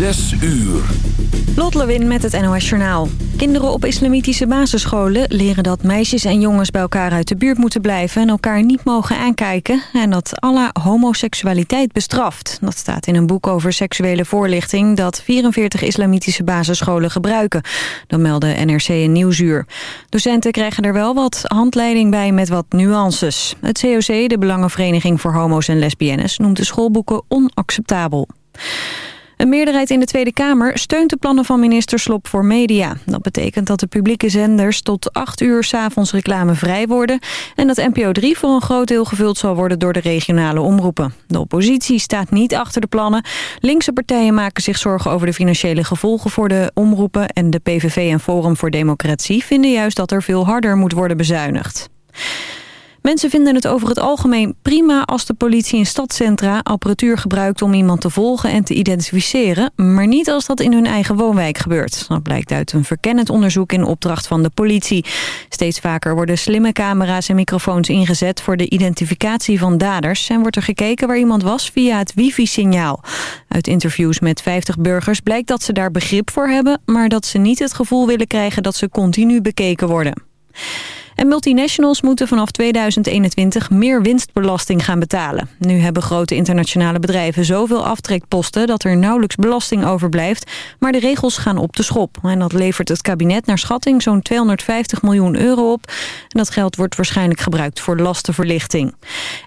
Zes uur. Lot met het NOS Journaal. Kinderen op islamitische basisscholen leren dat meisjes en jongens bij elkaar uit de buurt moeten blijven... en elkaar niet mogen aankijken en dat Allah homoseksualiteit bestraft. Dat staat in een boek over seksuele voorlichting dat 44 islamitische basisscholen gebruiken. Dat melden NRC en Nieuwsuur. Docenten krijgen er wel wat handleiding bij met wat nuances. Het COC, de Belangenvereniging voor Homo's en Lesbiennes, noemt de schoolboeken onacceptabel. Een meerderheid in de Tweede Kamer steunt de plannen van minister Slop voor media. Dat betekent dat de publieke zenders tot 8 uur s'avonds reclamevrij worden... en dat NPO 3 voor een groot deel gevuld zal worden door de regionale omroepen. De oppositie staat niet achter de plannen. Linkse partijen maken zich zorgen over de financiële gevolgen voor de omroepen... en de PVV en Forum voor Democratie vinden juist dat er veel harder moet worden bezuinigd. Mensen vinden het over het algemeen prima als de politie in stadcentra apparatuur gebruikt om iemand te volgen en te identificeren, maar niet als dat in hun eigen woonwijk gebeurt. Dat blijkt uit een verkennend onderzoek in opdracht van de politie. Steeds vaker worden slimme camera's en microfoons ingezet voor de identificatie van daders en wordt er gekeken waar iemand was via het wifi-signaal. Uit interviews met 50 burgers blijkt dat ze daar begrip voor hebben, maar dat ze niet het gevoel willen krijgen dat ze continu bekeken worden. En multinationals moeten vanaf 2021 meer winstbelasting gaan betalen. Nu hebben grote internationale bedrijven zoveel aftrekposten... dat er nauwelijks belasting overblijft. Maar de regels gaan op de schop. En dat levert het kabinet naar schatting zo'n 250 miljoen euro op. En dat geld wordt waarschijnlijk gebruikt voor lastenverlichting.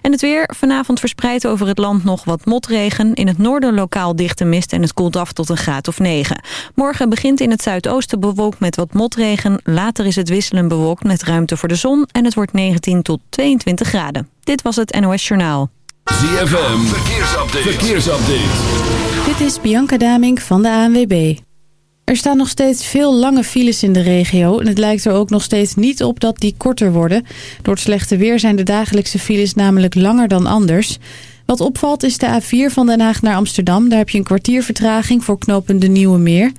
En het weer vanavond verspreidt over het land nog wat motregen. In het noorden lokaal dichte mist en het koelt af tot een graad of 9. Morgen begint in het zuidoosten bewolkt met wat motregen. Later is het wisselend bewolkt met ruimte voor voor de zon en het wordt 19 tot 22 graden. Dit was het NOS Journaal. ZFM, verkeersupdate. verkeersupdate. Dit is Bianca Damink van de ANWB. Er staan nog steeds veel lange files in de regio... en het lijkt er ook nog steeds niet op dat die korter worden. Door het slechte weer zijn de dagelijkse files namelijk langer dan anders... Wat opvalt is de A4 van Den Haag naar Amsterdam. Daar heb je een kwartier vertraging voor knopende Nieuwe Meer.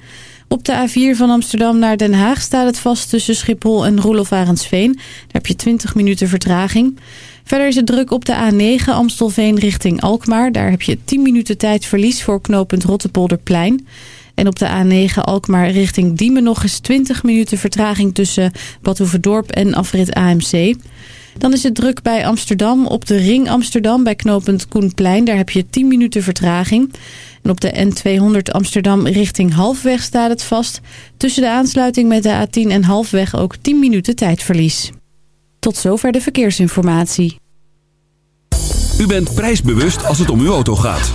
Op de A4 van Amsterdam naar Den Haag staat het vast tussen Schiphol en Roelof Arendsveen. Daar heb je 20 minuten vertraging. Verder is het druk op de A9 Amstelveen richting Alkmaar. Daar heb je 10 minuten tijdverlies voor knooppunt Rottepolderplein. En op de A9 Alkmaar richting Diemen nog eens 20 minuten vertraging tussen Badhoevedorp en afrit AMC. Dan is het druk bij Amsterdam op de ring Amsterdam bij knooppunt Koenplein. Daar heb je 10 minuten vertraging. En op de N200 Amsterdam richting Halfweg staat het vast. Tussen de aansluiting met de A10 en Halfweg ook 10 minuten tijdverlies. Tot zover de verkeersinformatie. U bent prijsbewust als het om uw auto gaat.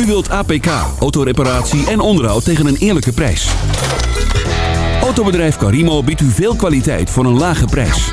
U wilt APK, autoreparatie en onderhoud tegen een eerlijke prijs. Autobedrijf Carimo biedt u veel kwaliteit voor een lage prijs.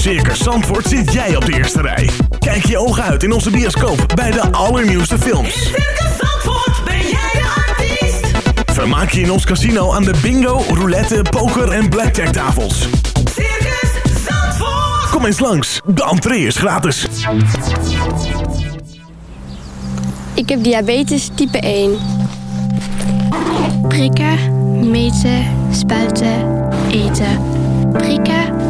Circus Zandvoort zit jij op de eerste rij. Kijk je ogen uit in onze bioscoop bij de allernieuwste In films. Circus Zandvoort ben jij de artiest. Vermaak je in ons casino aan de bingo, roulette, poker en blackjack tafels. Circus Zandvoort. Kom eens langs, de entree is gratis. Ik heb diabetes type 1. Prikken, meten, spuiten, eten. Prikken,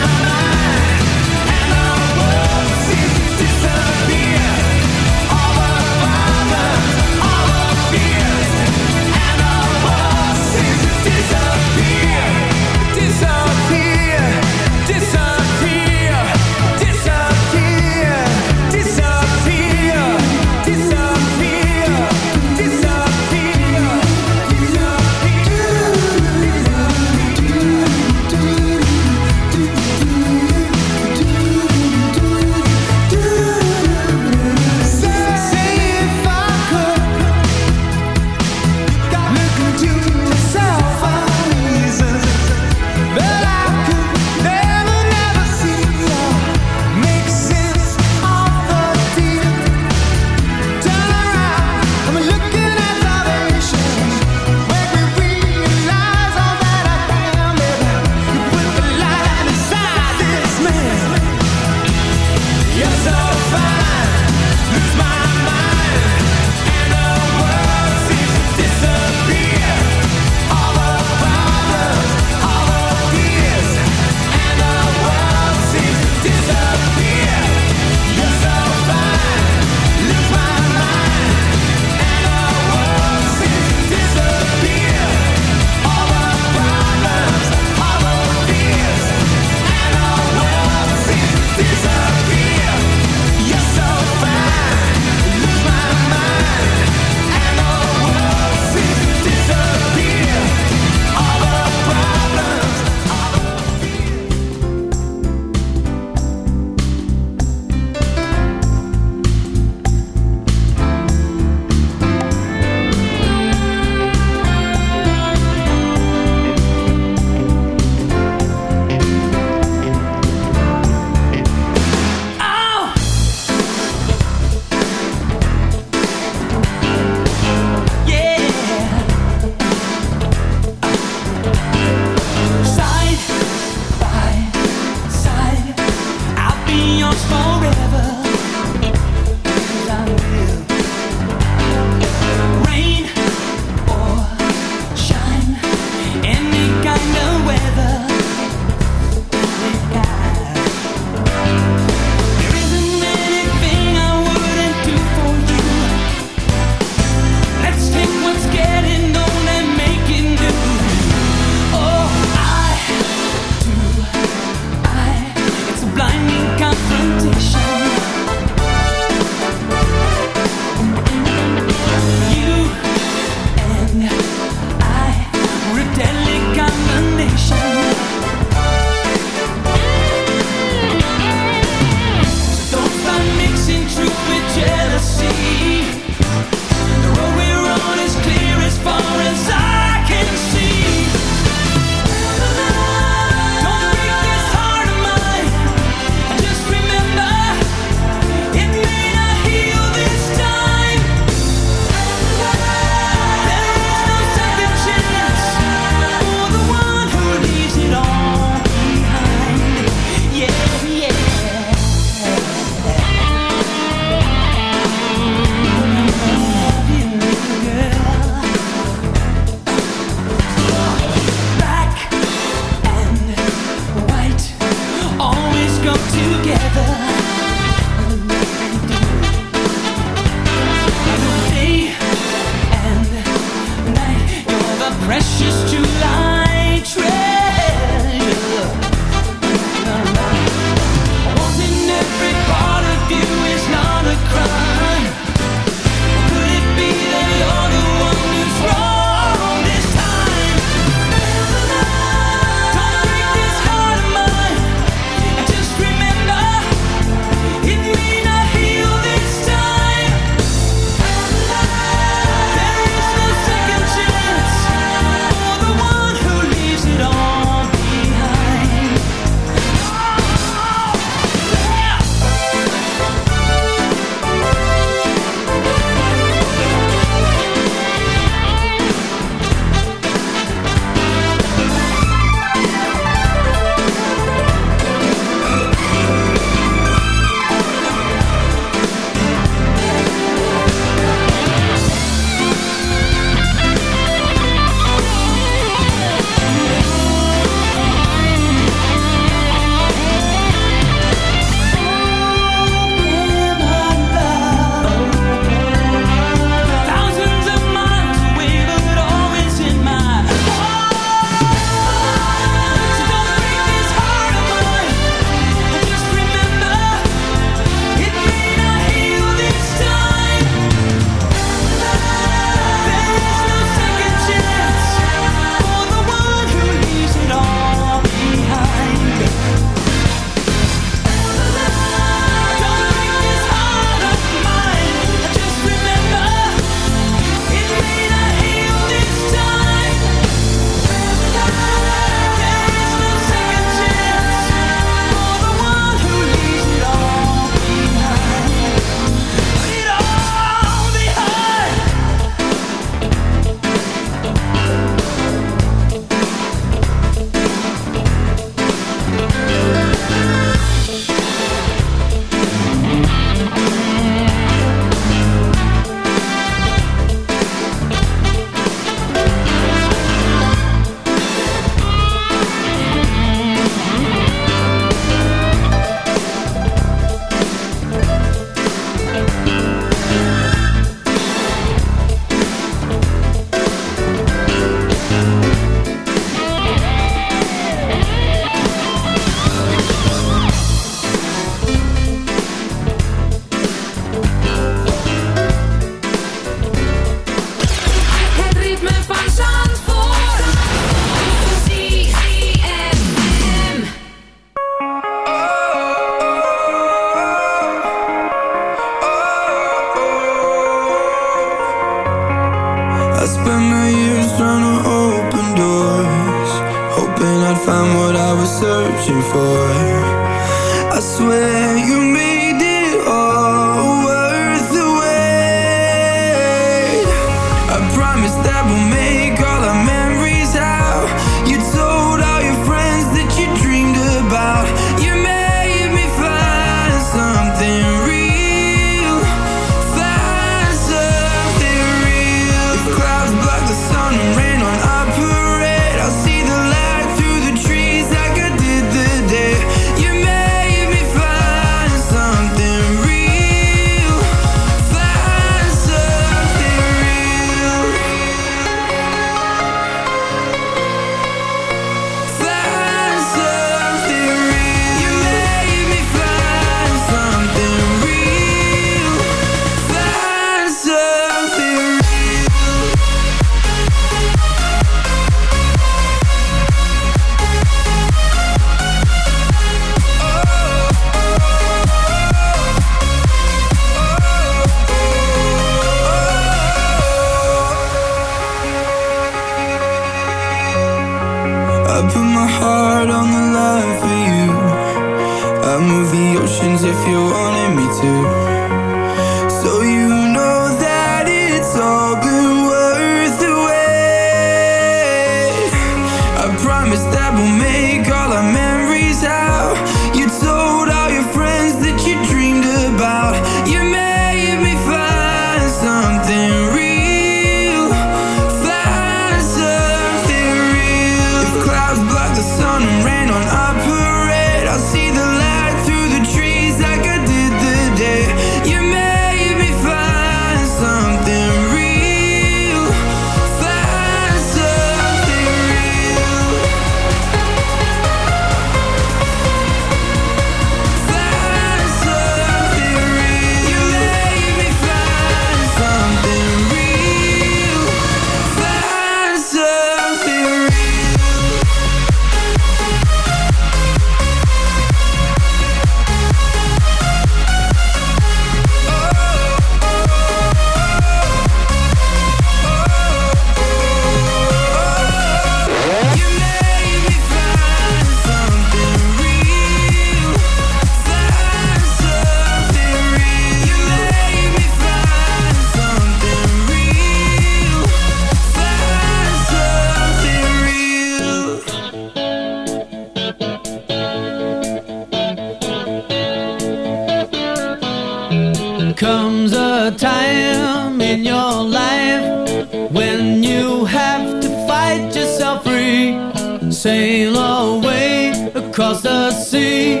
Sail away across the sea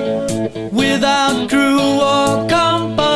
without crew or company.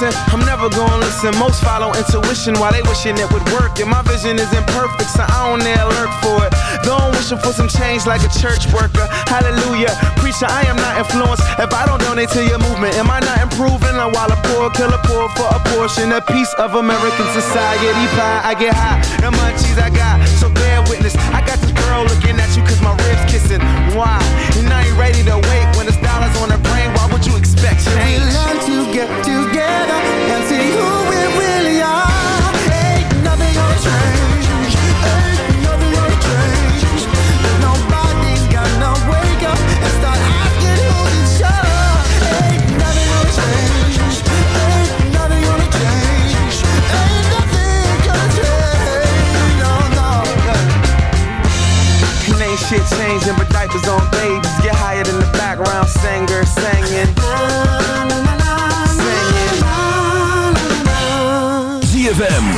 never gonna listen. Most follow intuition while they wishing it would work. And my vision is imperfect, so I don't dare lurk for it. Don't wishing for some change like a church worker. Hallelujah. Preacher, I am not influenced if I don't donate to your movement. Am I not improving? Or while a poor killer poor for a portion, a piece of American society pie. I get high, the munchies I got, so bear witness. I got this girl looking at you cause my ribs kissing. Why? And I ain't ready to wait when it's dollars on her brain. Why would you expect change? We learn to get together shit changing, but diapers on babies. Get higher than the background singer singing.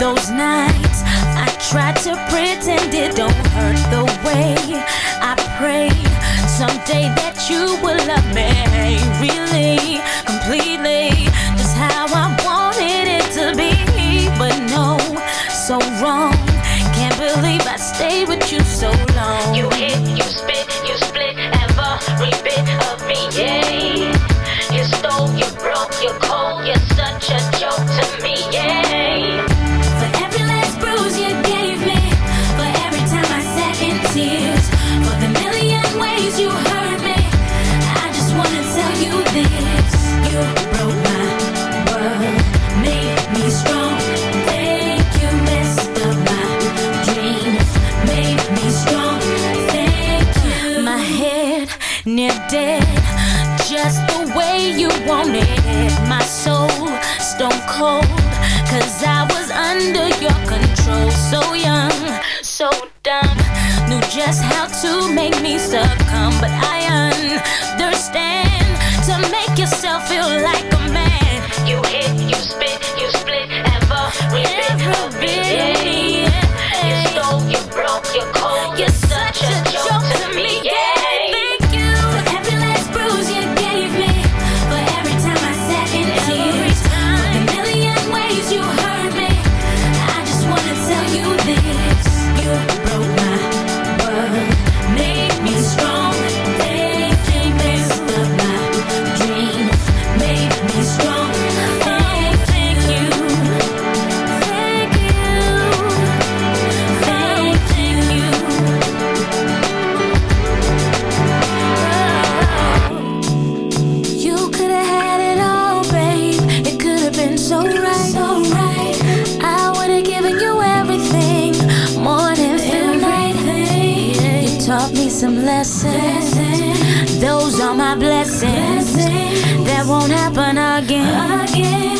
those nights. I tried to pretend it don't hurt the way I pray. Someday that you will love me really completely. Just how I wanted it to be but no so wrong. Can't believe I stayed with you so long. You hit you spit you split every bit of me yeah. You stole you broke you cold you're such a joke to me. wanted my soul stone cold Cause I was under your control. So young, so dumb Knew just how to make me succumb. But I understand To make yourself feel like a man. You hit, you spit, you split Every, every bit, bit blessings. blessings. Those are my blessings. blessings. That won't happen again. again.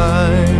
mine.